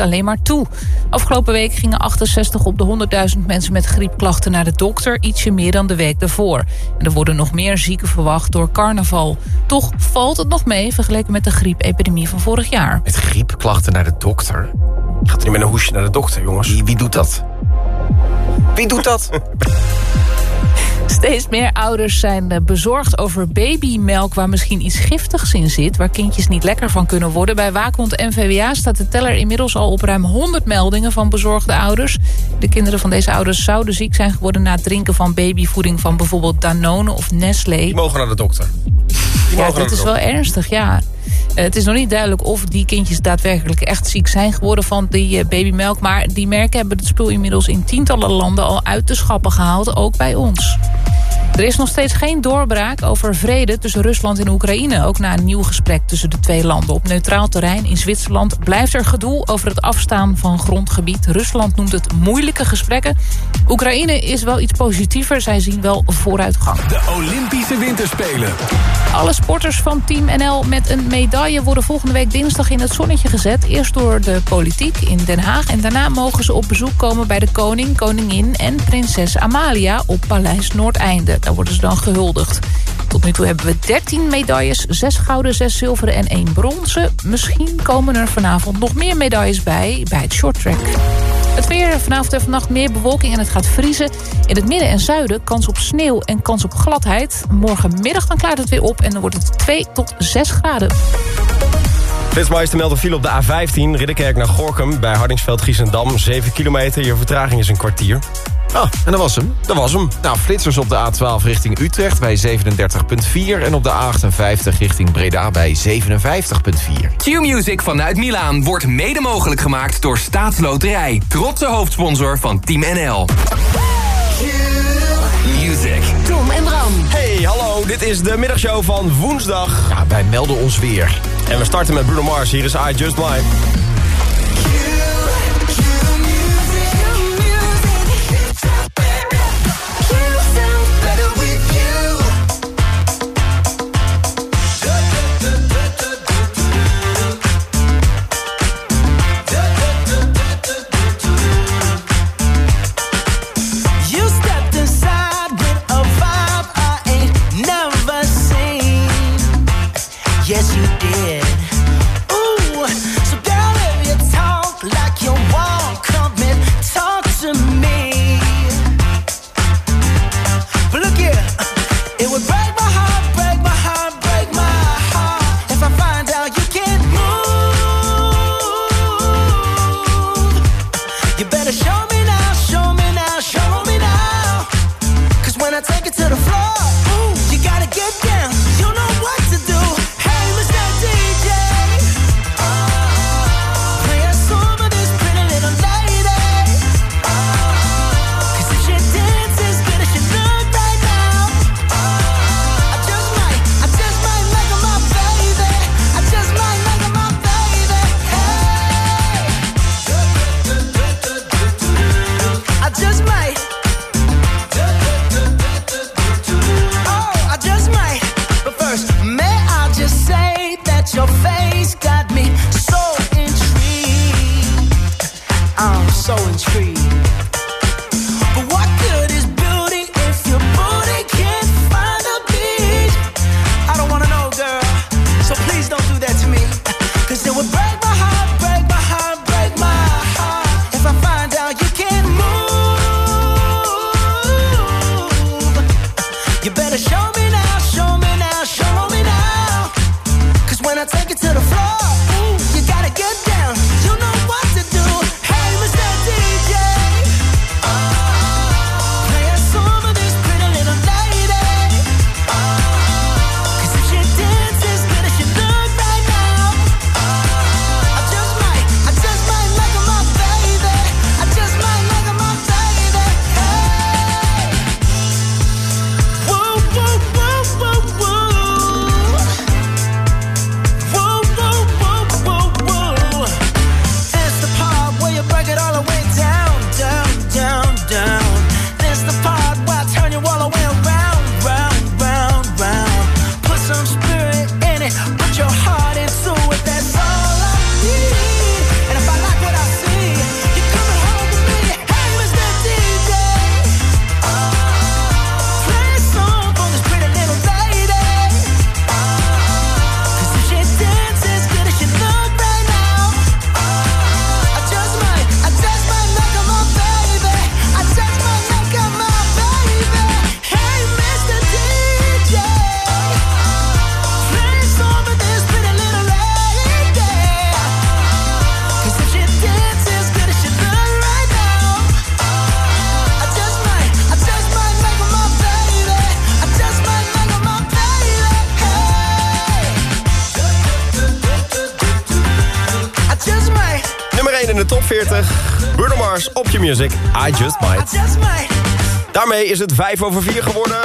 alleen maar toe. Afgelopen week gingen 68 op de 100.000 mensen met griepklachten naar de dokter, ietsje meer dan de week daarvoor. En er worden nog meer zieken verwacht door carnaval. Toch valt het nog mee vergeleken met de griepepidemie van vorig jaar. Met griepklachten naar de dokter? Je gaat niet met een hoesje naar de dokter, jongens. Wie, wie doet dat? Wie doet dat? Steeds meer ouders zijn eh, bezorgd over babymelk... waar misschien iets giftigs in zit... waar kindjes niet lekker van kunnen worden. Bij Waakhond NVWA staat de teller inmiddels al op ruim 100 meldingen... van bezorgde ouders. De kinderen van deze ouders zouden ziek zijn geworden... na het drinken van babyvoeding van bijvoorbeeld Danone of Nestlé. Die mogen naar de dokter. Die Ja, dat is wel ernstig, ja. Eh, het is nog niet duidelijk of die kindjes daadwerkelijk echt ziek zijn geworden van die eh, babymelk. Maar die merken hebben het spul inmiddels in tientallen landen al uit de schappen gehaald, ook bij ons. Er is nog steeds geen doorbraak over vrede tussen Rusland en Oekraïne. Ook na een nieuw gesprek tussen de twee landen. Op neutraal terrein in Zwitserland blijft er gedoe over het afstaan van grondgebied. Rusland noemt het moeilijke gesprekken. Oekraïne is wel iets positiever. Zij zien wel vooruitgang. De Olympische Winterspelen. Alle sporters van Team NL met een medaille worden volgende week dinsdag in het zonnetje gezet. Eerst door de politiek in Den Haag. En daarna mogen ze op bezoek komen bij de koning, koningin en prinses Amalia op Paleis Noordeinde. Daar worden ze dan gehuldigd. Tot nu toe hebben we 13 medailles, 6 gouden, 6 zilveren en 1 bronzen. Misschien komen er vanavond nog meer medailles bij, bij het shorttrack. Het weer, vanavond en vannacht meer bewolking en het gaat vriezen. In het midden en zuiden kans op sneeuw en kans op gladheid. Morgenmiddag dan klaart het weer op en dan wordt het 2 tot 6 graden. Flitsmeister meldt een file op de A15, Ridderkerk naar Gorkum... bij Hardingsveld, Giesendam, 7 kilometer. Je vertraging is een kwartier. Ah, en dat was hem. Dat was hem. Nou, flitsers op de A12 richting Utrecht bij 37,4... en op de A58 richting Breda bij 57,4. Q-Music vanuit Milaan wordt mede mogelijk gemaakt door Staatsloterij. Trotse hoofdsponsor van Team NL. Music. Tom en Bram. Hey, hallo, dit is de middagshow van woensdag. Ja, wij melden ons weer. En we starten met Bruno Mars. Hier is I Just Mine. I'm so de top 40. Bruno Mars op je music. I Just Might. Just might. Daarmee is het 5 over 4 geworden.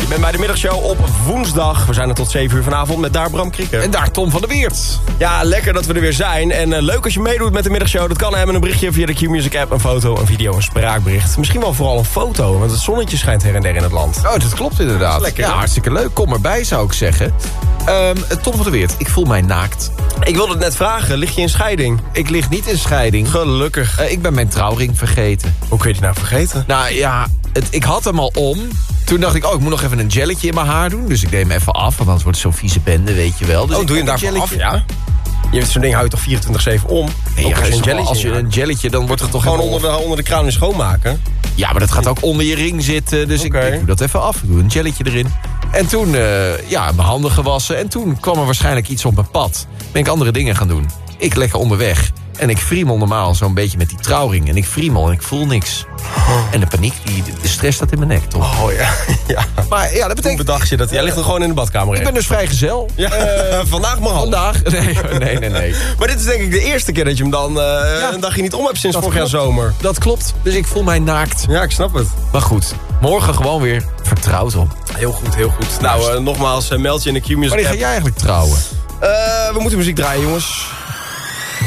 Je bent bij de middagshow op woensdag. We zijn er tot 7 uur vanavond met daar Bram Krieken. En daar Tom van der Weert. Ja, lekker dat we er weer zijn. En eh, leuk als je meedoet met de middagshow. Dat kan hebben een berichtje via de Q-Music app. Een foto, een video, een spraakbericht. Misschien wel vooral een foto, want het zonnetje schijnt her en der in het land. Oh, dat klopt inderdaad. Lekker, ja, hartstikke leuk. Kom erbij, zou ik zeggen. Ehm, Tom van der Weert, ik voel mij naakt. Ik wilde het net vragen, lig je in scheiding? Ik lig niet in scheiding. Gelukkig. Eh, ik ben mijn trouwring vergeten. Hoe kun je die nou vergeten? Nou ja, het, ik had hem al om. Toen dacht ik, oh, ik moet nog even een jelletje in mijn haar doen. Dus ik deed hem even af, want anders wordt het zo'n vieze bende, weet je wel. Dus Oh, doe je hem daarvoor af? Ja. Je hebt zo'n ding hou je toch 24-7 om? Nee, ja, als je een jelletje als je in een jelletje, dan wordt het toch Gewoon onder de, onder de kraan in schoonmaken. Ja, maar dat gaat ook onder je ring zitten. Dus ik, ik doe dat even af. Ik doe een jelletje erin. En toen, eh, ja, mijn handen gewassen. En toen kwam er waarschijnlijk iets op mijn pad. Ben ik andere dingen gaan doen. Ik lekker onderweg. En ik friemel normaal zo'n beetje met die trouwring. En ik friemel en ik voel niks. En de paniek, die, de stress staat in mijn nek, toch? Oh ja. ja. Maar ja, dat Hoe betekent... bedacht je dat? Jij ligt er gewoon in de badkamer Ik ben dus vrijgezel. Ja, vandaag maar half. Vandaag? Nee, nee, nee, nee. Maar dit is denk ik de eerste keer dat je hem dan eh, een dagje niet om hebt sinds vorig jaar zomer. Dat klopt. Dus ik voel mij naakt. Ja, ik snap het. Maar goed, morgen gewoon weer vertrouwd op. Heel goed, heel goed. Nou, eh, nogmaals, meld je in de Q-Music Wanneer ga jij eigenlijk trouwen? We moeten muziek draaien, jongens.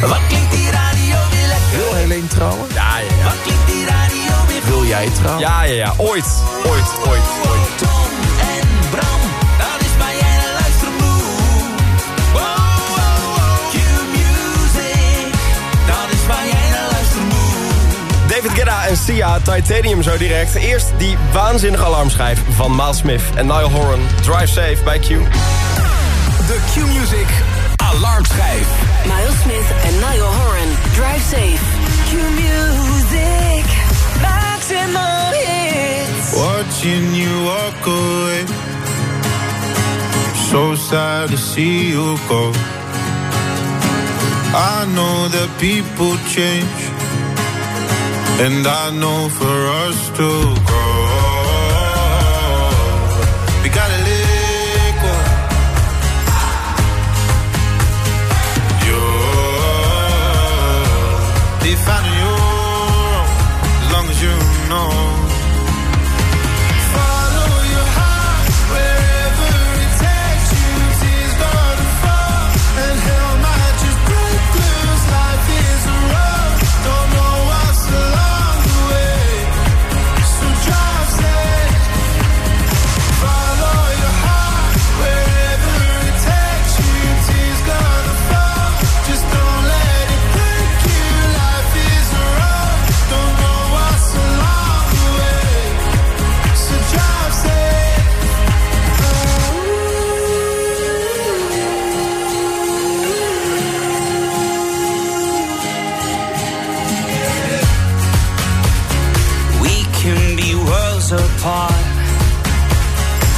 Wat klinkt die radio weer lekker? Wil Helene trouwen? Ja, ja, ja. Wat klinkt die radio weer? Wil jij trouwen? Ja, ja, ja. Ooit. Ooit, ooit, ooit. Tom en Bram, dat is waar jij naar luistert moet. Wow, wow, wow. Q-music, dat is waar jij naar luistert moet. David Guetta en Sia, Titanium zo direct. Eerst die waanzinnige alarmschijf van Miles Smith en Niall Horan. Drive safe bij Q. De Q-Music alarmschijf. Miles Smith en Niall Horan. Drive safe. Q-music, maximum hits. Watching you walk away. So sad to see you go. I know that people change. And I know for us to grow.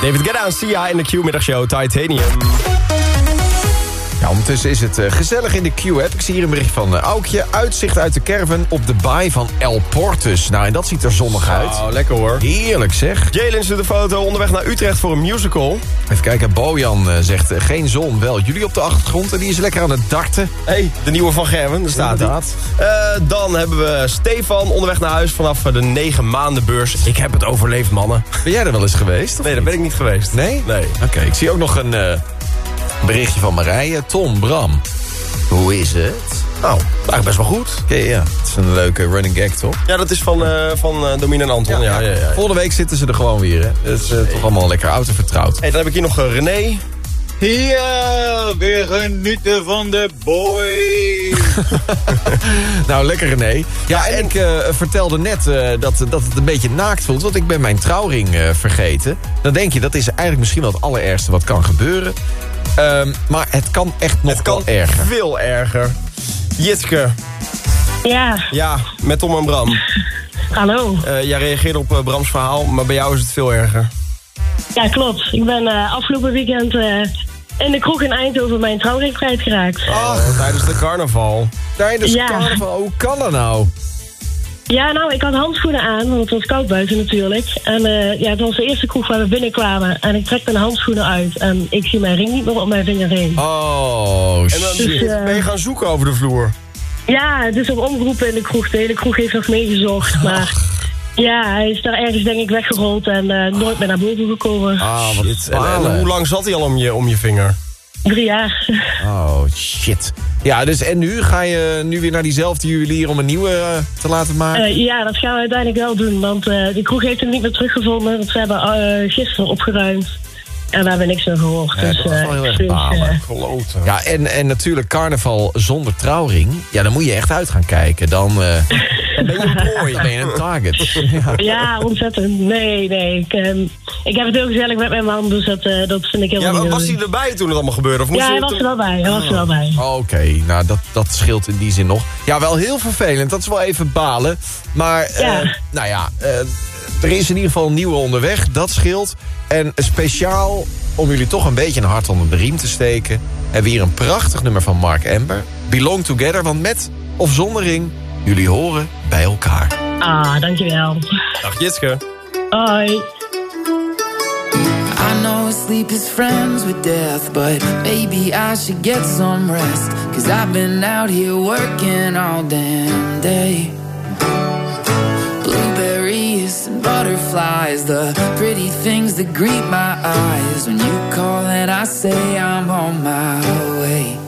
David Guetta en Sia in de Q-middagshow Titanium. Ja, ondertussen is het eh, gezellig in de Q-app. Ik zie hier een bericht van uh, Aukje. Uitzicht uit de caravan op de baai van El Portus. Nou, en dat ziet er zonnig uit. Oh, lekker hoor. Heerlijk zeg. Jalen stuurt een foto onderweg naar Utrecht voor een musical. Even kijken, Bojan eh, zegt eh, geen zon, wel jullie op de achtergrond. En die is lekker aan het darten. hey, de nieuwe van Gerwen, daar staat hij. Eh, dan hebben we Stefan onderweg naar huis vanaf eh, de 9 maandenbeurs. Ik heb het overleefd, mannen. Ben jij er wel eens geweest? Nee, daar ben ik niet geweest. Nee? Nee. Oké, ik zie ook nog een eh, berichtje van Marije. Tom, Bram. Hoe is het? Nou, eigenlijk best wel goed. Oké, ja. Het is een leuke running gag, toch? Ja, dat is van, eh van eh, Domine en Anton. Ja, ja, ja. Volgende week zitten ze er gewoon weer, hè. Het is eh, toch allemaal lekker oud en vertrouwd. Hey, dan heb ik hier nog René. Ja, weer genieten van de boy. Nou, lekker René. Ja, en ik eh, vertelde net eh, dat, dat het een beetje naakt voelt. Want ik ben mijn trouwring eh, vergeten. Dan denk je, dat is eigenlijk misschien wel het allerergste wat kan gebeuren. Ehm, maar het kan echt nog Het kan wel erger. veel erger. Jitske, Ja, ja, met Tom en Bram. hallo. Eh, jij reageerde op eh, Brams verhaal, maar bij jou is het veel erger. Ja, klopt. Ik ben eh, afgelopen weekend eh, in de kroeg in Eindhoven mijn trouwring kwijtgeraakt. Oh, tijdens de carnaval. Tijdens Ja. carnaval, hoe kan dat nou? Ja, nou, ik had handschoenen aan, want het was koud buiten natuurlijk. En eh, ja, het was de eerste kroeg waar we binnenkwamen. En ik trek mijn handschoenen uit en ik zie mijn ring niet meer op mijn vinger heen. Oh, En dan shit. Dus, eh, ben je gaan zoeken over de vloer. Ja, het is op omgeroepen in de kroeg. De hele kroeg heeft nog meegezocht, maar... Ja, hij is daar ergens denk ik weggerold en eh, nooit meer naar boven gekomen. Ah, wat Shit. En, en hoe lang zat hij al om je, om je vinger? Drie jaar. Oh, shit. Ja, dus en nu? Ga je nu weer naar diezelfde juwelier om een nieuwe eh, te laten maken? Eh, ja, dat gaan we uiteindelijk wel doen. Want eh de kroeg heeft hem niet meer teruggevonden. Want ze hebben gisteren opgeruimd. En we hebben niks meer gehoord. Ja, dus, dat is wel heel eh, erg dus, balen. eh, Kloten. Ja, en, en natuurlijk carnaval zonder trouwring. Ja, dan moet je echt uit gaan kijken. Dan, eh, dan ben je een prooi. Dan ben je een target. Ja. ja, ontzettend. Nee, nee. Ik, ehm, ik heb het heel gezellig met mijn man. Dus dat, eh, dat vind ik heel Ja, niet was leuk. hij erbij toen het allemaal gebeurde? Of moest Ja, je hij was er wel bij. Hij was er wel bij. Oké, nou dat, dat scheelt in die zin nog. Ja, wel heel vervelend. Dat is wel even balen. Maar, eh, Ja. nou ja, eh, er is in ieder geval een nieuwe onderweg. Dat scheelt. En speciaal om jullie toch een beetje een hart onder de riem te steken... hebben we hier een prachtig nummer van Mark Ember. Belong Together, want met of zonder ring... jullie horen bij elkaar. Ah, dankjewel. Dag Jitske. Hoi. I know sleep is friends with death, but maybe I should get some rest. Cause I've been out here working all damn day. butterflies, the pretty things that greet my eyes. When you call and I say I'm on my way.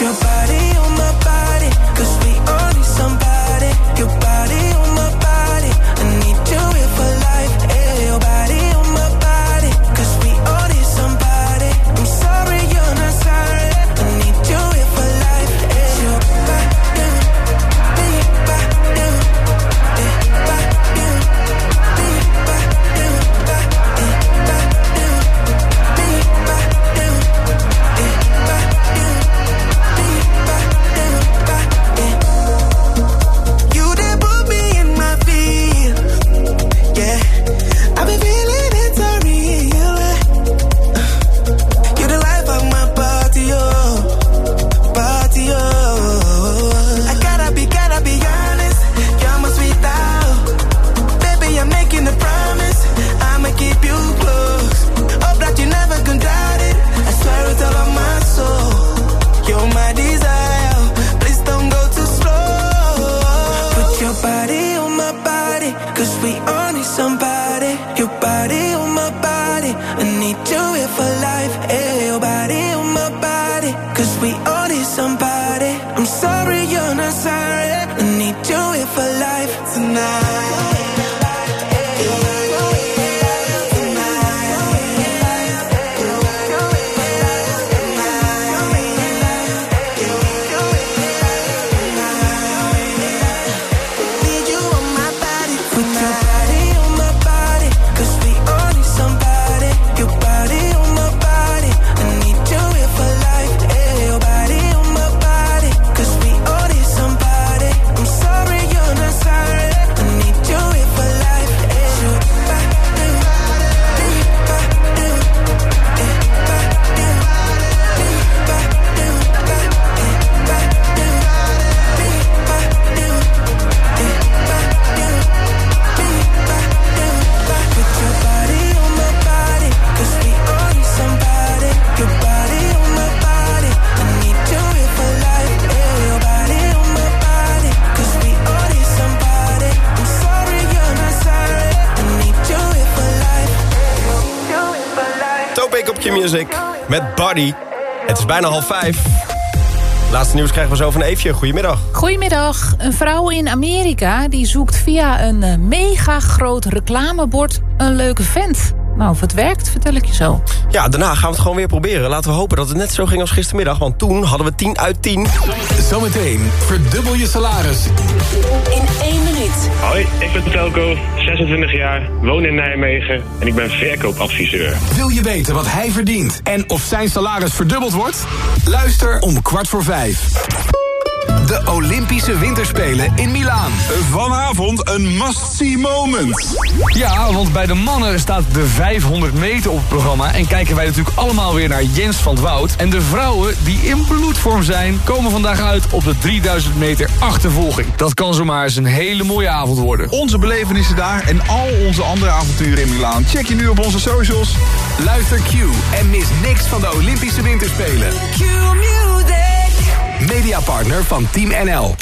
your body. Met Buddy. Het is bijna half vijf. Laatste nieuws krijgen we zo van Eefje. Goedemiddag. Goedemiddag. Een vrouw in Amerika die zoekt via een eh, mega groot reclamebord een leuke vent. Nou, of het werkt, vertel ik je zo. Ja, daarna gaan we het gewoon weer proberen. Laten we hopen dat het net zo ging als gistermiddag. Want toen hadden we 10 uit 10. Zometeen verdubbel je salaris. In één minuut. Hoi, ik ben Telko, 26 jaar, woon in Nijmegen en ik ben verkoopadviseur. Wil je weten wat hij verdient en of zijn salaris verdubbeld wordt? Luister om kwart voor vijf. De Olympische Winterspelen in Milaan. Vanavond een must-see moment. Ja, want bij de mannen staat de 500 meter op het programma... en kijken wij natuurlijk allemaal weer naar Jens van het Woud. En de vrouwen die in bloedvorm zijn... komen vandaag uit op de 3000 meter achtervolging. Dat kan zomaar eens een hele mooie avond worden. Onze belevenissen daar en al onze andere avonturen in Milaan. Check je nu op onze socials. Luister Q en mis niks van de Olympische Winterspelen. Mediapartner van Team NL.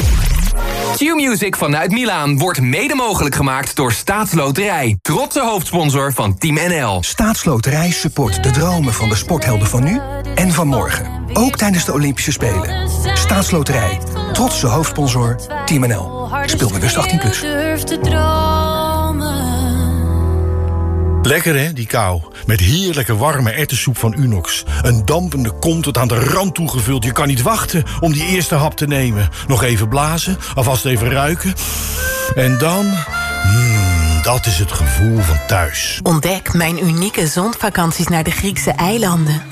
Q-Music vanuit Milaan wordt mede mogelijk gemaakt door Staatsloterij. Trotse hoofdsponsor van Team NL. Staatsloterij support de dromen van de sporthelden van nu en van morgen. Ook tijdens de Olympische Spelen. Staatsloterij. Trotse hoofdsponsor Team NL. Speel bewust 18+. Plus. Lekker hè, die kou. Met heerlijke warme erwtensoep van Unox. Een dampende kom tot aan de rand toegevuld. Je kan niet wachten om die eerste hap te nemen. Nog even blazen, alvast even ruiken. En dan... Mmm, dat is het gevoel van thuis. Ontdek mijn unieke zonvakanties naar de Griekse eilanden.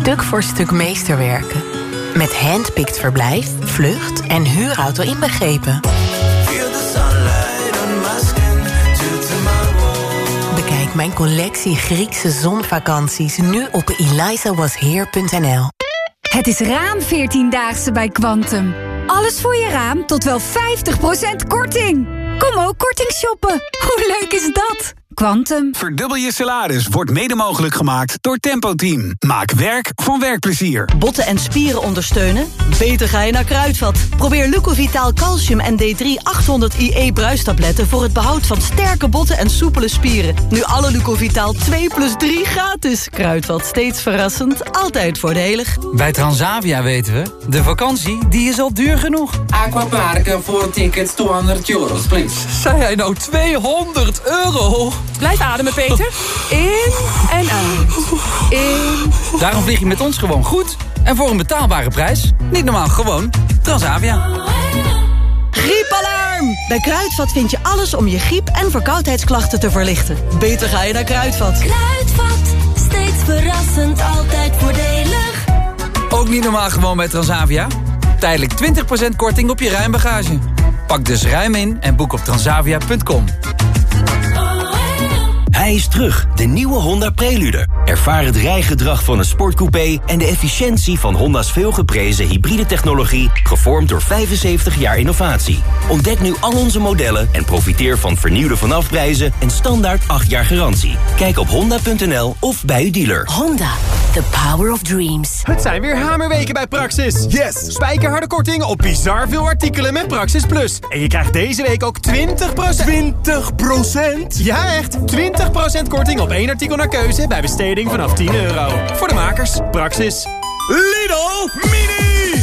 Stuk voor stuk meesterwerken. Met handpicked verblijf, vlucht en huurauto inbegrepen. Mijn collectie Griekse zonvakanties nu op elizawasheer.nl. Het is raam 14-daagse bij Quantum. Alles voor je raam tot wel 50% korting. Kom ook korting shoppen. Hoe leuk is dat? Quantum. Verdubbel je salaris wordt mede mogelijk gemaakt door Tempo Team. Maak werk van werkplezier. Botten en spieren ondersteunen? Beter ga je naar Kruidvat. Probeer Lucovitaal Calcium en D3 800 IE bruistabletten... voor het behoud van sterke botten en soepele spieren. Nu alle Lucovitaal 2 plus 3 gratis. Kruidvat, steeds verrassend, altijd voordelig. Bij Transavia weten we, de vakantie die is al duur genoeg. Aquaparken voor tickets 200 euros, please. Zei hij nou 200 euro? Blijf ademen, Peter. In en uit. In. Daarom vlieg je met ons gewoon goed. En voor een betaalbare prijs. Niet normaal, gewoon Transavia. Griepalarm! Bij Kruidvat vind je alles om je griep- en verkoudheidsklachten te verlichten. Beter ga je naar Kruidvat. Kruidvat, steeds verrassend, altijd voordelig. Ook niet normaal gewoon bij Transavia. Tijdelijk 20% korting op je ruimbagage. Pak dus ruim in en boek op transavia.com. Hij is terug, de nieuwe Honda Prelude. Ervaar het rijgedrag van een sportcoupé en de efficiëntie van Honda's veelgeprezen hybride technologie, gevormd door 75 jaar innovatie. Ontdek nu al onze modellen en profiteer van vernieuwde vanafprijzen en standaard 8 jaar garantie. Kijk op honda.nl of bij uw dealer. Honda, the power of dreams. Het zijn weer hamerweken bij Praxis. Yes! Spijkerharde korting op bizar veel artikelen met Praxis Plus. En je krijgt deze week ook 20%... 20%? Ja, echt! 20% korting op één artikel naar keuze bij vanaf 10 euro. Voor de makers, Praxis. Lidl Mini!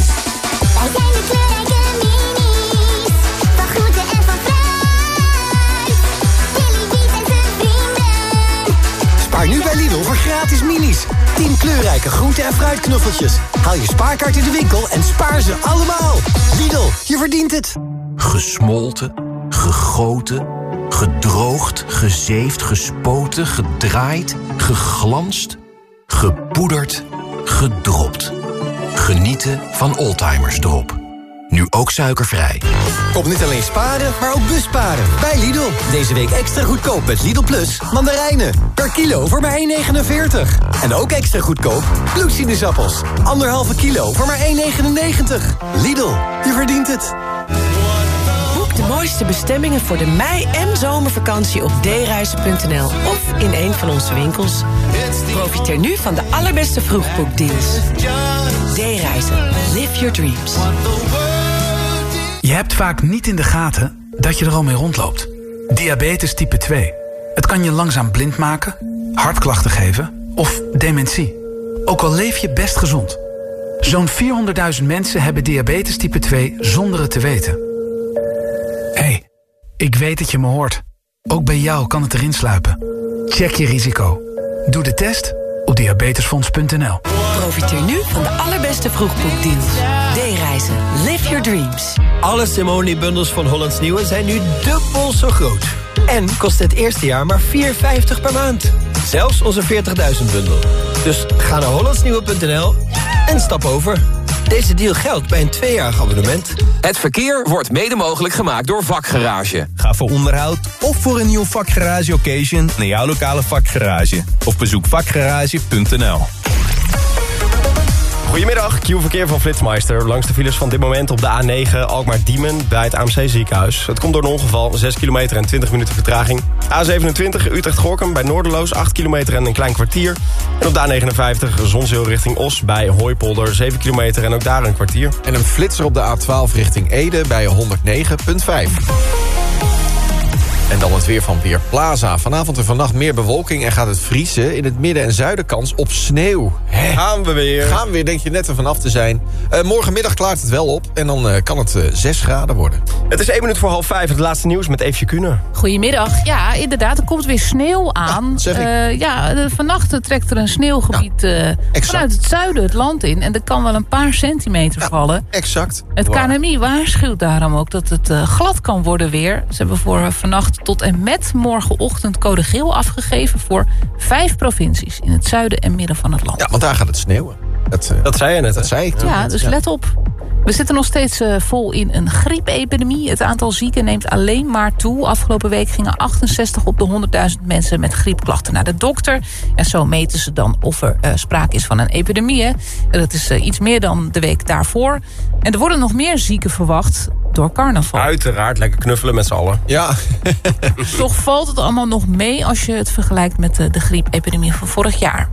Spaar nu bij Lidl voor gratis minis. 10 kleurrijke groente- en fruitknuffeltjes. Haal je spaarkaart in de winkel en spaar ze allemaal. Lidl, je verdient het. Gesmolten, gegoten, gedroogd, gezeefd, gespoten, gedraaid, geglanst, gepoederd, gedropt. Genieten van Oldtimers Drop. Nu ook suikervrij. Kom niet alleen sparen, maar ook busparen. Bij Lidl. Deze week extra goedkoop met Lidl Plus mandarijnen. Per kilo voor maar 1,49. En ook extra goedkoop bloedsinusappels. Anderhalve kilo voor maar 1,99. Lidl, je verdient het. Mooiste bestemmingen voor de mei- en zomervakantie op dereizen.nl of in een van onze winkels. Profiteer nu van de allerbeste vroegboekdeals. D-reizen. Live your dreams. Je hebt vaak niet in de gaten dat je er al mee rondloopt. Diabetes type 2. Het kan je langzaam blind maken, hartklachten geven of dementie. Ook al leef je best gezond. Zo'n 400.000 mensen hebben diabetes type 2 zonder het te weten. Ik weet dat je me hoort. Ook bij jou kan het erin sluipen. Check je risico. Doe de test op diabetesfonds.nl. Profiteer nu van de allerbeste vroegboekdeals. D-reizen. Live your dreams. Alle Simone-bundels van Hollands Nieuwe zijn nu dubbel zo groot. En kost het eerste jaar maar 4,50 per maand. Zelfs onze 40.000-bundel. Dus ga naar hollandsnieuwe.nl en stap over. Deze deal geldt bij een tweejarig abonnement. Het verkeer wordt mede mogelijk gemaakt door Vakgarage. Ga voor onderhoud of voor een nieuw vakgarage occasion naar jouw lokale vakgarage. Of bezoek vakgarage.nl. Goedemiddag, Q-verkeer van Flitsmeister. Langs de files van dit moment op de A9 Alkmaar-Diemen bij het AMC ziekenhuis. Het komt door een ongeval, 6 kilometer en 20 minuten vertraging. A27 Utrecht-Gorkum bij Noorderloos, 8 kilometer en een klein kwartier. En op de A59 Zonzeel richting Os bij Hooipolder, 7 kilometer en ook daar een kwartier. En een flitser op de A12 richting Ede bij 109.5. En dan het weer van Weerplaza. Vanavond en vannacht meer bewolking en gaat het vriezen. In het midden en zuiden kans op sneeuw. Hè? Gaan we weer. Gaan we weer, denk je net er vanaf te zijn. Uh, morgenmiddag klaart het wel op en dan uh, kan het uh, 6 graden worden. Het is 1 minuut voor half 5, het laatste nieuws met Eefje Kuhne. Goedemiddag. Ja, inderdaad, er komt weer sneeuw aan. Ja, uh, ja vannacht trekt er een sneeuwgebied ja, vanuit het zuiden het land in. En er kan wel een paar centimeter ja, vallen. Exact. Het wow. KNMI waarschuwt daarom ook dat het glad kan worden weer. Ze hebben voor vannacht tot en met morgenochtend code geel afgegeven... voor vijf provincies in het zuiden en midden van het land. Ja, want daar gaat het sneeuwen. Dat, uh, dat zei je net. Dat zei ik. Ja, dus ja. let op. We zitten nog steeds uh, vol in een griepepidemie. Het aantal zieken neemt alleen maar toe. Afgelopen week gingen 68 op de 100.000 mensen met griepklachten naar de dokter. En zo meten ze dan of er uh, sprake is van een epidemie. Hè. En dat is uh, iets meer dan de week daarvoor. En er worden nog meer zieken verwacht door carnaval. Uiteraard, lekker knuffelen met z'n allen. Ja. Toch valt het allemaal nog mee als je het vergelijkt met de, de griepepidemie van vorig jaar.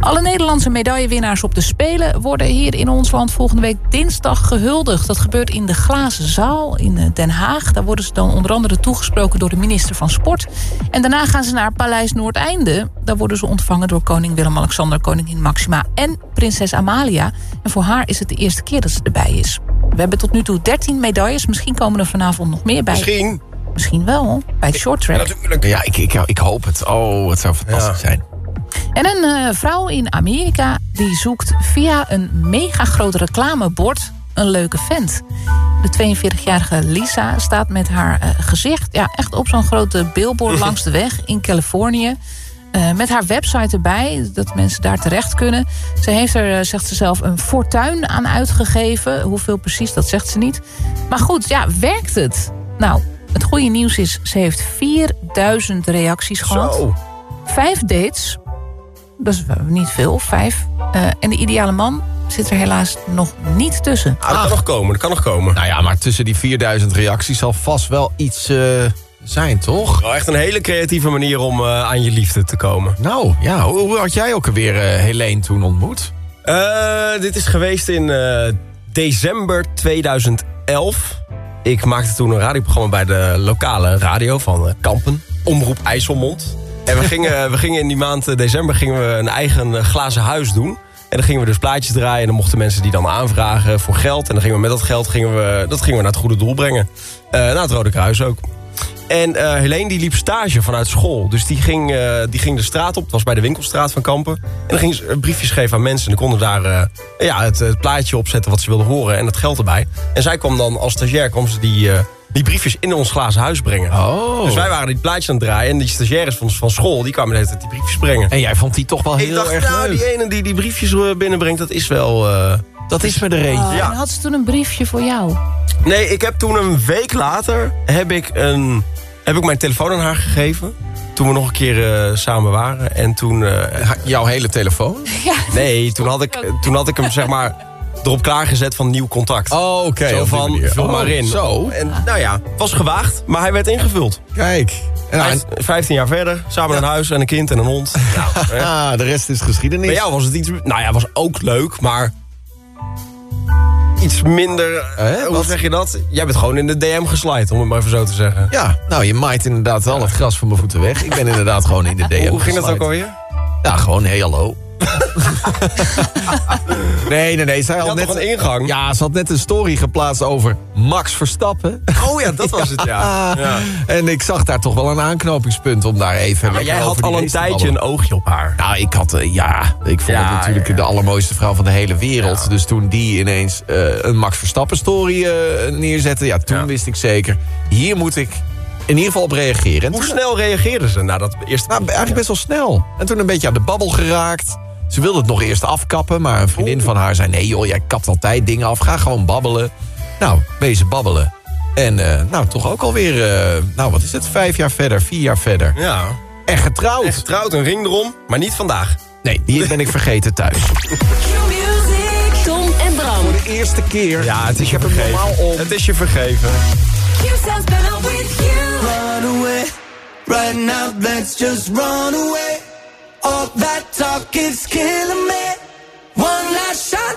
Alle Nederlandse medaillewinnaars op de Spelen worden hier in ons land volgende week dinsdag gehuldigd. Dat gebeurt in de Glazen Zaal in Den Haag. Daar worden ze dan onder andere toegesproken door de minister van Sport. En daarna gaan ze naar Paleis Noordeinde. Daar worden ze ontvangen door koning Willem-Alexander, koningin Maxima en prinses Amalia. En voor haar is het de eerste keer dat ze erbij is. We hebben tot nu toe 13 medailles. Misschien komen er vanavond nog meer bij. Misschien. Misschien wel, bij het short track. Ja, natuurlijk. Ja, ik, ik, ik hoop het. Oh, het zou fantastisch ja. zijn. En een uh, vrouw in Amerika die zoekt via een mega groot reclamebord een leuke vent. De 42-jarige Lisa staat met haar uh, gezicht ja, echt op zo'n grote billboard langs de weg in Californië. Uh, met haar website erbij, dat mensen daar terecht kunnen. Ze heeft er, zegt ze zelf, een fortuin aan uitgegeven. Hoeveel precies, dat zegt ze niet. Maar goed, ja, werkt het? Nou, het goede nieuws is, ze heeft 4000 reacties gehad. Zo. Vijf dates, dat is niet veel, vijf. Uh, en de ideale man zit er helaas nog niet tussen. Ah, dat kan nog komen, dat kan nog komen. Nou ja, maar tussen die 4000 reacties zal vast wel iets uh, zijn, toch? Wel echt een hele creatieve manier om uh, aan je liefde te komen. Nou, ja, hoe, hoe had jij ook alweer Helene toen ontmoet? dit is geweest in december 2011. Ik maakte toen een radioprogramma bij de lokale radio van Kampen. Omroep IJsselmond. En we gingen, we gingen in die maand december gingen we een eigen glazen huis doen. En dan gingen we dus plaatjes draaien. En dan mochten mensen die dan aanvragen voor geld. En dan gingen we met dat geld gingen we, dat gingen we naar het goede doel brengen. Uh, naar het Rode Kruis ook. En uh, Helene die liep stage vanuit school. Dus die ging, uh, die ging de straat op. Het was bij de winkelstraat van Kampen. En dan ging ze briefjes geven aan mensen. En dan konden daar uh, ja, het, het, plaatje opzetten wat ze wilden horen. En het geld erbij. En zij kwam dan als stagiair kwam ze die, die briefjes in ons glazen huis brengen. Oh. Dus wij waren die plaatjes aan het draaien. En die stagiaires van, van school die kwamen de hele tijd die briefjes brengen. En jij vond die toch wel heel Ik dacht, erg nou, leuk. die ene die die briefjes binnenbrengt, dat is wel... dat is me er eentje. Oh, Ja. En had ze toen een briefje voor jou? Nee, ik heb toen een week later heb ik, een, heb ik mijn telefoon aan haar gegeven. Toen we nog een keer uh, samen waren. En toen... Uh, Jouw hele telefoon? Ja. Nee, toen had ik, toen had ik hem zeg maar erop klaargezet van nieuw contact. Oh, oké. Okay, zo van, vul oh, maar in. Zo. En nou ja, het was gewaagd, maar hij werd ingevuld. Kijk. En hij, 15 jaar verder, samen ja. een huis en een kind en een hond. Nou, ah, de rest is geschiedenis. Bij jou was het iets... Nou ja, was ook leuk, maar iets minder... Eh, hoe zeg je dat? Jij bent gewoon in de DM geslide, om het maar even zo te zeggen. Ja, nou, je maait inderdaad wel het gras van mijn voeten weg. Ik ben inderdaad gewoon in de DM Hoe ging dat ook alweer? Ja, gewoon hey hallo. nee, nee, nee. Zij had, had net een ingang? Ja, ze had net een story geplaatst over Max Verstappen. Oh ja, dat was het, ja. ja. En ik zag daar toch wel een aanknopingspunt om daar even... Maar lekker jij had al een tijdje een oogje op haar. Nou, ik had, eh, ja, ik vond Ja, het natuurlijk ja, ja. de allermooiste vrouw van de hele wereld. Dus toen die ineens eh, een Max Verstappen story eh, neerzette, ja, toen wist ik zeker, hier moet ik in ieder geval op reageren. En Hoe snel reageerden ze na dat eerste... nou, eigenlijk best wel snel. En toen een beetje aan de babbel geraakt. Ze wilde het nog eerst afkappen, maar een vriendin van haar zei... nee joh, jij kapt altijd dingen af, ga gewoon babbelen. Nou, wezen babbelen. En eh, nou, toch ook alweer, eh, nou wat is het, vijf jaar verder, vier jaar verder. Ja. En getrouwd. En getrouwd, een ring erom, maar niet vandaag. Nee, die ben ik vergeten thuis. Tom en Bram. Voor de eerste keer. Ja, het is je heb hem vergeven. om. Het is je vergeven. Q sounds better with you. Run away. Right now, let's just run away. All that talk is killing me. One last shot,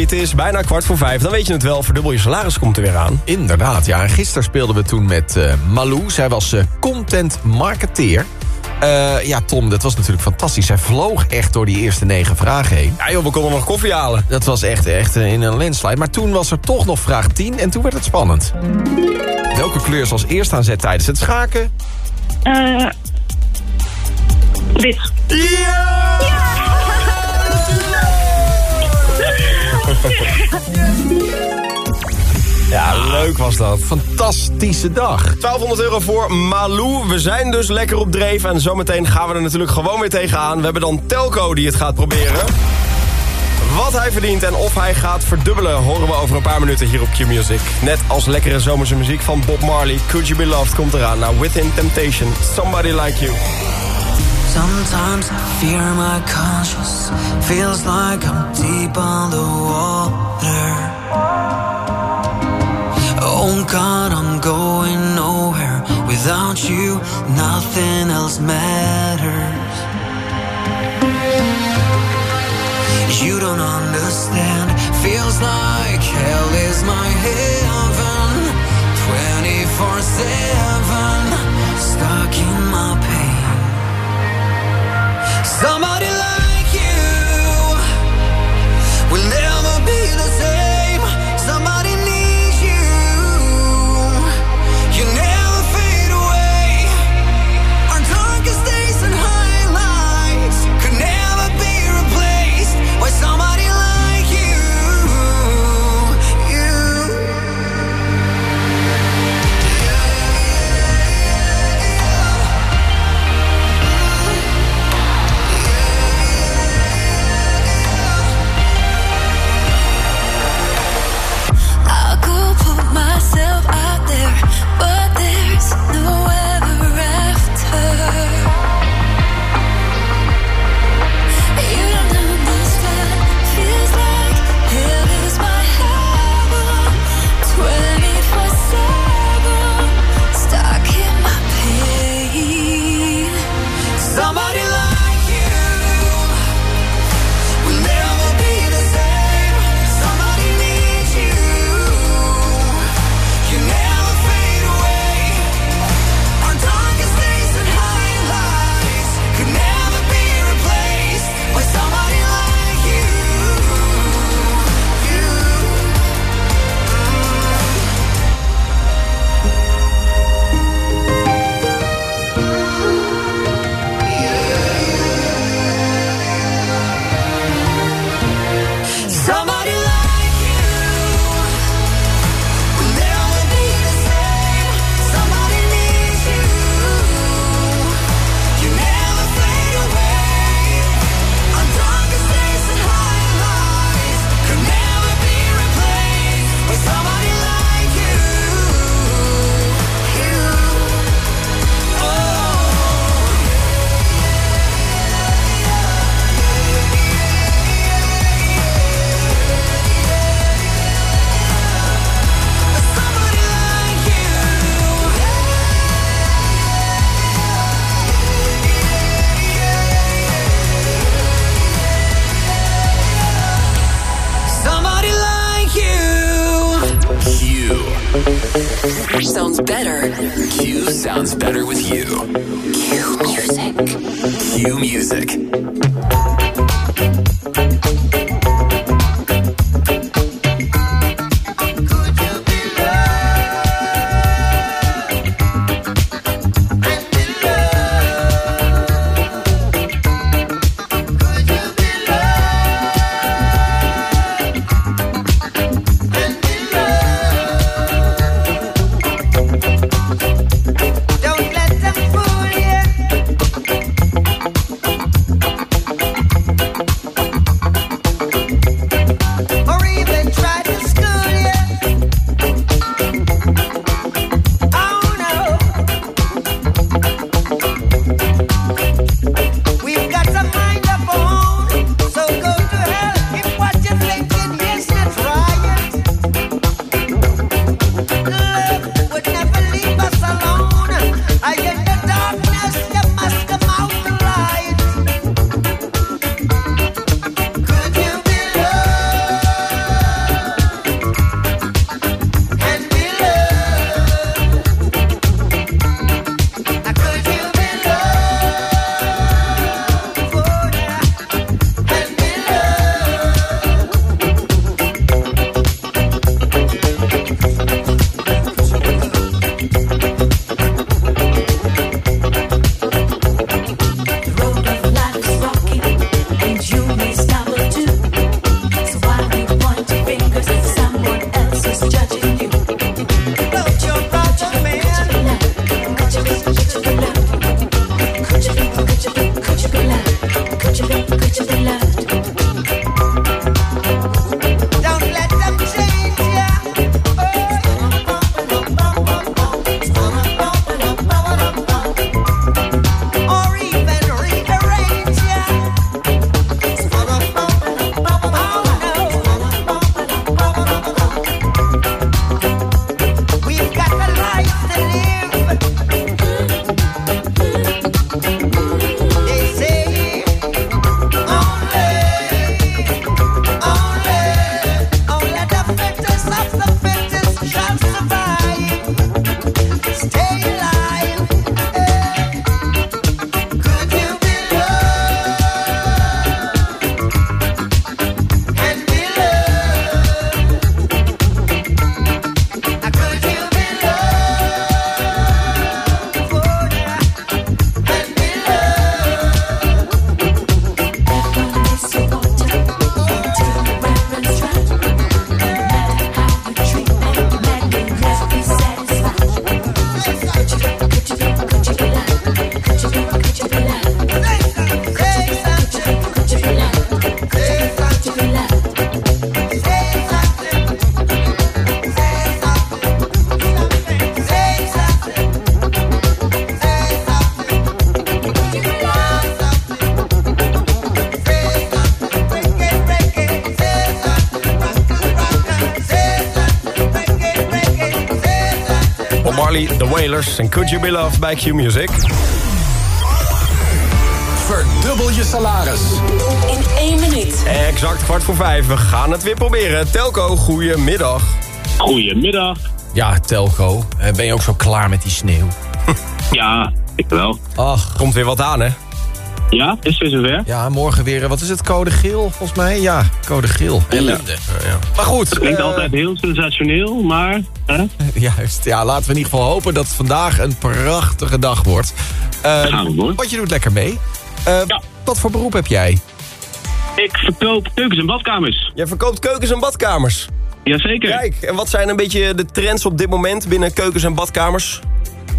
Het is bijna kwart voor vijf. Dan weet je het wel, verdubbel je salaris komt er weer aan. Inderdaad, ja. En gisteren speelden we toen met eh, Malou. Zij was eh, content marketeer. Eh, ja, Tom, dat was natuurlijk fantastisch. Zij vloog echt door die eerste negen vragen heen. Ja joh, we konden nog koffie halen. Dat was echt, echt in een landslide. Maar toen was er toch nog vraag 10 en toen werd het spannend. Welke kleur is als eerste aan zet tijdens het schaken? Eh wit. Ja, was dat. Fantastische dag. 1200 euro voor Malou. We zijn dus lekker op dreef. En zometeen gaan we er natuurlijk gewoon weer tegenaan. We hebben dan Telco die het gaat proberen. Wat hij verdient en of hij gaat verdubbelen... horen we over een paar minuten hier op Q-Music. Net als lekkere zomerse muziek van Bob Marley. Could You Be Loved komt eraan. Nou, Within Temptation. Somebody Like You. Sometimes I fear my conscience feels like I'm deep underwater. Oh God, I'm going nowhere without you. Nothing else matters. You don't understand. Feels like hell is my heaven. 24 7, stuck in my pain. Somebody like you will never En Could You Be Loved bij Q Music. Verdubbel je salaris. In één minuut. Exact kwart voor vijf. We gaan het weer proberen. Telco, goedemiddag. Goedemiddag. Ja, Telco. Eh, Ben je ook zo klaar met die sneeuw? Ja, ik wel. Ach. Komt weer wat aan, hè? Ja, is het zover? Ja, morgen weer, eh, wat is het, code geel volgens mij? Ja, code geel. Ellende. Maar goed. Het klinkt eh, altijd heel sensationeel, maar... Hè? Juist, ja, laten we in ieder geval hopen dat vandaag een prachtige dag wordt. Eh, gaan we. Want je doet lekker mee. Eh, Wat voor beroep heb jij? Ik verkoop keukens en badkamers. Jij verkoopt keukens en badkamers. Jazeker. Kijk, en wat zijn een beetje de trends op dit moment binnen keukens en badkamers?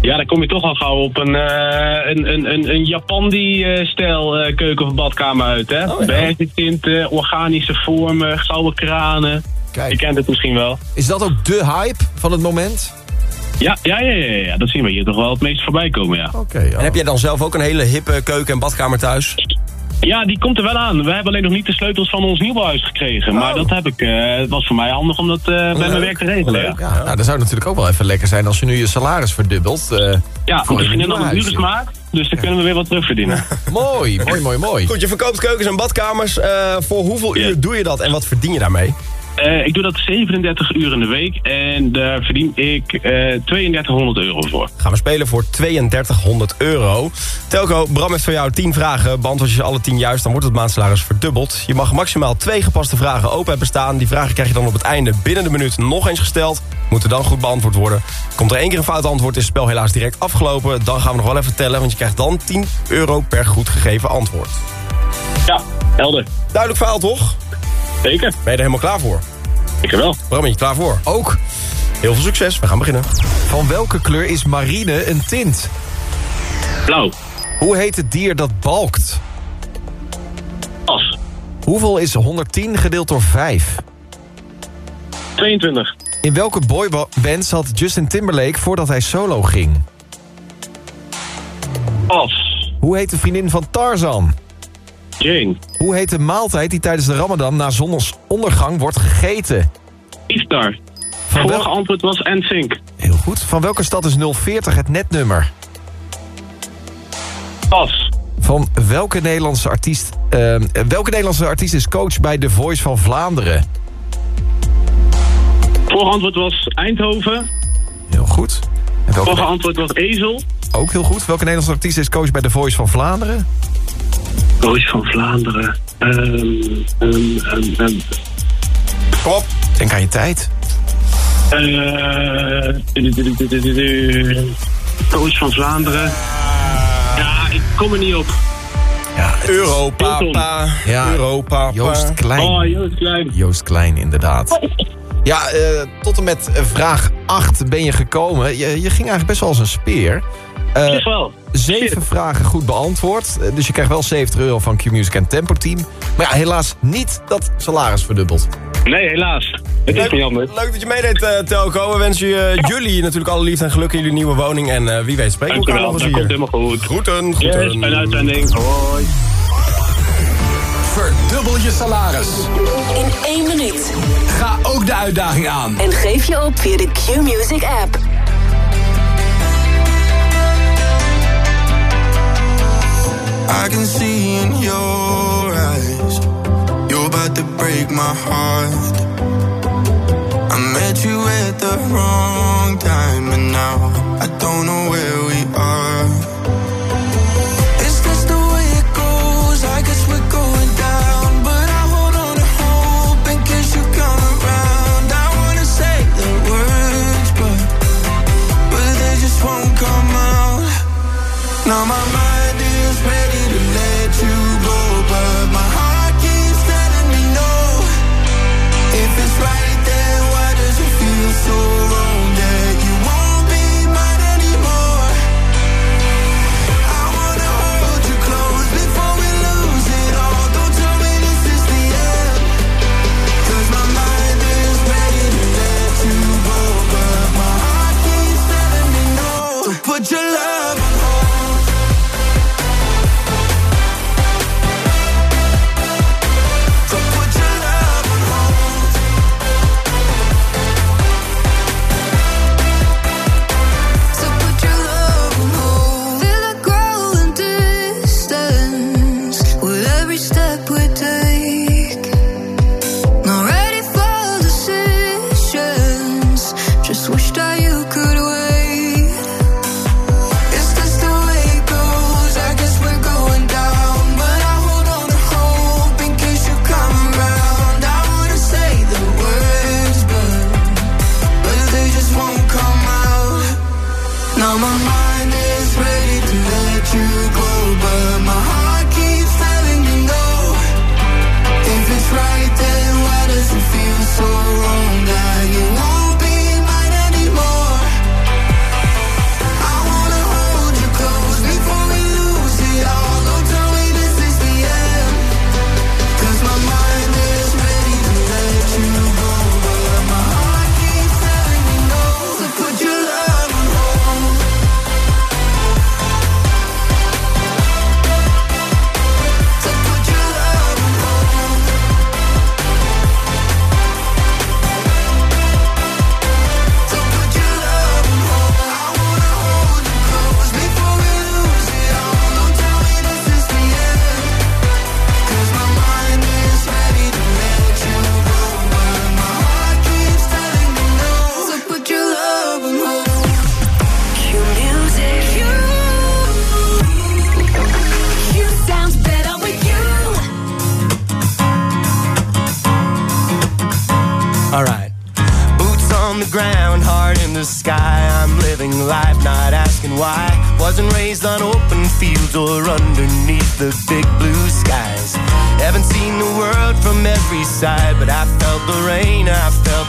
Ja, dan kom je toch al gauw op een, eh een, een, een, een Japandi-stijl eh, keuken of badkamer uit, hè? Oh, ja. Organische vormen, gouden kranen. Kijk. Je kent het misschien wel. Is dat ook de hype van het moment? Ja, ja, ja, ja, ja, dat zien we hier toch wel het meest voorbij komen, ja. Oké, En heb jij dan zelf ook een hele hippe keuken en badkamer thuis? Ja, die komt er wel aan. We hebben alleen nog niet de sleutels van ons nieuwbouwhuis gekregen. Maar dat heb ik. eh, het was voor mij handig om dat eh, bij mijn werk te regelen. Ja, Ja, nou, dat zou natuurlijk ook wel even lekker zijn als je nu je salaris verdubbelt. eh, ja want je een huis. uren gemaakt. Dus dan kunnen we weer wat terugverdienen. Mooi, mooi, mooi, mooi. Goed, je verkoopt keukens en badkamers. Eh, voor hoeveel uur doe je dat en wat verdien je daarmee? Eh, ik doe dat 37 uur in de week. En daar verdien ik eh 3200 euro voor. Gaan we spelen voor 3200 euro. Telco, Bram heeft van jou 10 vragen. Beantwoord je ze alle 10 juist, dan wordt het maandsalaris verdubbeld. Je mag maximaal twee gepaste vragen open hebben staan. Die vragen krijg je dan op het einde binnen de minuut nog eens gesteld. Moeten dan goed beantwoord worden. Komt er één keer een fout antwoord, is het spel helaas direct afgelopen. Dan gaan we nog wel even tellen, want je krijgt dan 10 euro per goed gegeven antwoord. Ja, helder. Duidelijk verhaal, toch? Zeker. Ben je er helemaal klaar voor? Ik er wel. Bram, ben je klaar voor? Ook. Heel veel succes, we gaan beginnen. Van welke kleur is marine een tint? Blauw. Hoe heet het dier dat balkt? As. Hoeveel is 110 gedeeld door 5? 22. In welke boyband zat Justin Timberlake voordat hij solo ging? As. Hoe heet de vriendin van Tarzan? Jane. Hoe heet de maaltijd die tijdens de ramadan na zonsondergang wordt gegeten? Iftar. Van Vorige antwoord was NSYNC. Heel goed. Van welke stad is 040 het netnummer? As. Van welke Nederlandse artiest, ehm, welke Nederlandse artiest is coach bij The Voice van Vlaanderen? Vorige antwoord was Eindhoven. Heel goed. En welke Vorige antwoord was Ezel. Ook heel goed. Welke Nederlandse artiest is coach bij The Voice van Vlaanderen? Koos van Vlaanderen. Ehm ehm ehm ehm. Kom op. Denk aan je tijd. Eh, Koos van Vlaanderen. Ja, ik kom er niet op. Europa, Hilton. pa. Ja, Europa, pa. Joost Klein. Oh, Joost Klein. Joost Klein, inderdaad. Ja, eh, tot en met eh, vraag 8 ben je gekomen. Je, je ging eigenlijk best wel als een speer. Wel. zeven vragen goed beantwoord. Eh, Dus je krijgt wel 70 euro van Q-Music en Tempo Team. Maar ja, helaas niet dat salaris verdubbeld. Nee, helaas. Het is me jammer. Leuk dat je meedeed, eh, Telco. We wensen je, jullie natuurlijk alle liefde en geluk in jullie nieuwe woning. En eh, wie weet spreken we elkaar Dankjewel, nog eens dat komt hier. helemaal goed. Groeten, groeten. Yes, fijne uitzending. Hoi. Verdubbel je salaris. In één minuut. Ga ook de uitdaging aan. En geef je op via de Q-Music app. I can see in your eyes. You're about to break my heart. I met you at the wrong time And now I don't know where we are. Is this the way it goes? I guess we're going down But I hold on to hope in case you come around. I wanna say the words but But they just won't come out. Now my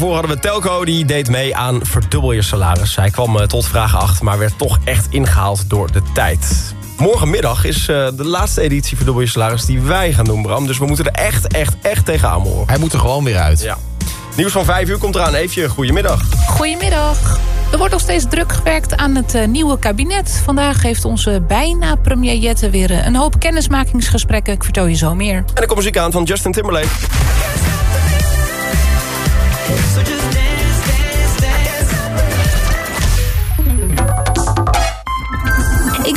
daarvoor hadden we Telco, die deed mee aan verdubbel je salaris. Hij kwam eh, tot vraag 8, maar werd toch echt ingehaald door de tijd. Morgenmiddag is eh, de laatste editie Verdubbel je salaris die wij gaan doen, Bram. Dus we moeten er echt, echt, echt tegenaan horen. Hij moet er gewoon weer uit. Ja. Nieuws van 5 uur komt eraan. Eefje, goedemiddag. Goedemiddag. Er wordt nog steeds druk gewerkt aan het eh, nieuwe kabinet. Vandaag heeft onze bijna premier Jette weer een hoop kennismakingsgesprekken. Ik vertel je zo meer. En er komt muziek aan van Justin Timberlake.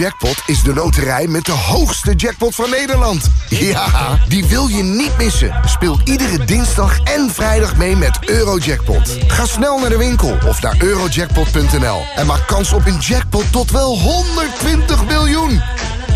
Eurojackpot is de loterij met de hoogste jackpot van Nederland. Ja, die wil je niet missen. Speel iedere dinsdag en vrijdag mee met Eurojackpot. Ga snel naar de winkel of naar eurojackpot.nl en maak kans op een jackpot tot wel 120 miljoen.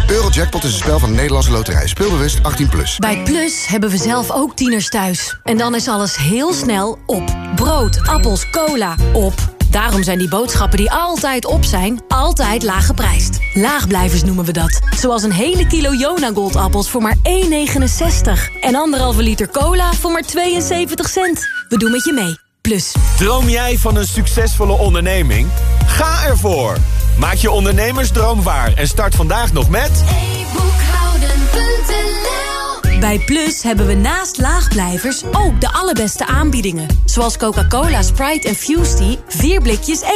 Eurojackpot is een spel van de Nederlandse loterij. Speelbewust 18+. Plus. Bij Plus hebben we zelf ook tieners thuis. En dan is alles heel snel op. Brood, appels, cola, op. Daarom zijn die boodschappen die altijd op zijn, altijd laag geprijsd. Laagblijvers noemen we dat. Zoals een hele kilo Jona Goldappels voor maar 1,69. En anderhalve liter cola voor maar 72 cent. We doen met je mee. Plus. Droom jij van een succesvolle onderneming? Ga ervoor! Maak je ondernemersdroom waar en start vandaag nog met... Bij Plus hebben we naast laagblijvers ook de allerbeste aanbiedingen. Zoals Coca-Cola, Sprite en Fusty. 4 blikjes 1,99.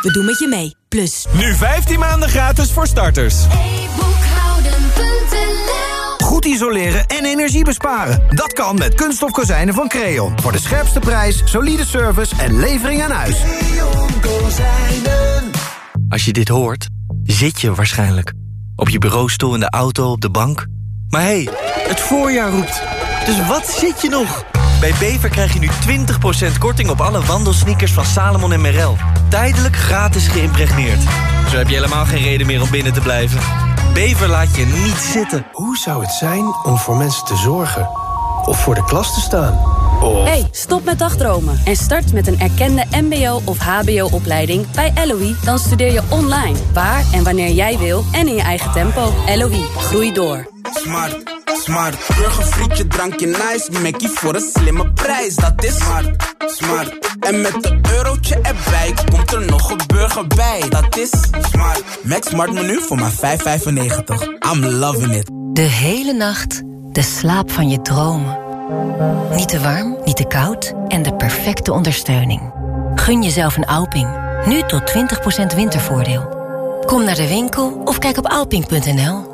We doen met je mee. Plus. Nu 15 maanden gratis voor starters. Goed isoleren en energie besparen. Dat kan met kunststof kozijnen van Creon. Voor de scherpste prijs, solide service en levering aan huis. Als je dit hoort, zit je waarschijnlijk. Op je bureaustoel, in de auto, op de bank. Maar hé, hey, het voorjaar roept. Dus wat zit je nog? Bij Bever krijg je nu 20% korting op alle wandelsneakers van Salomon en Merrell. Tijdelijk gratis geïmpregneerd. Zo heb je helemaal geen reden meer om binnen te blijven. Bever laat je niet zitten. Hoe zou het zijn om voor mensen te zorgen? Of voor de klas te staan? Of... Hey, stop met dagdromen en start met een erkende mbo- of hbo-opleiding bij LOE. Dan studeer je online, waar en wanneer jij wil en in je eigen tempo. LOE, groei door. Smart, smart. Burgerfrietje, drankje nice. Mackie voor een slimme prijs. Dat is smart, smart. En met een eurotje erbij komt er nog een burger bij. Dat is smart. Max Smart menu voor maar 5,95. I'm loving it. De hele nacht de slaap van je dromen. Niet te warm, niet te koud en de perfecte ondersteuning. Gun jezelf een Alping. Nu tot 20% wintervoordeel. Kom naar de winkel of kijk op alping.nl.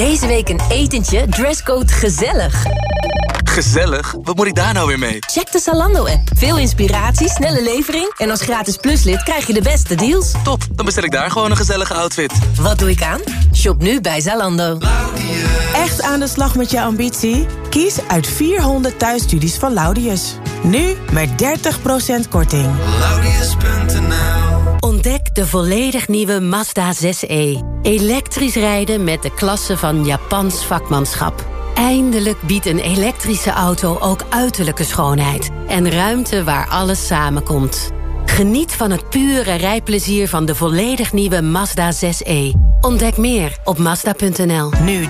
Deze week een etentje, dresscode gezellig. Gezellig? Wat moet ik daar nou weer mee? Check de Zalando-app. Veel inspiratie, snelle levering... en als gratis pluslid krijg je de beste deals. Top, dan bestel ik daar gewoon een gezellige outfit. Wat doe ik aan? Shop nu bij Zalando. Echt aan de slag met je ambitie? Kies uit 400 thuisstudies van Laudius. Nu met 30% korting. Laudius.nl Ontdek de volledig nieuwe Mazda 6e. Elektrisch rijden met de klasse van Japans vakmanschap. Eindelijk biedt een elektrische auto ook uiterlijke schoonheid. En ruimte waar alles samenkomt. Geniet van het pure rijplezier van de volledig nieuwe Mazda 6e. Ontdek meer op Mazda.nl. Nu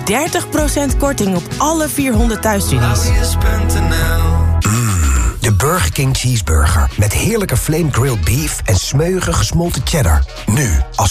30% korting op alle 400 thuisstudies. De Burger King Cheeseburger. Met heerlijke flame grilled beef en smeuige gesmolten cheddar. Nu als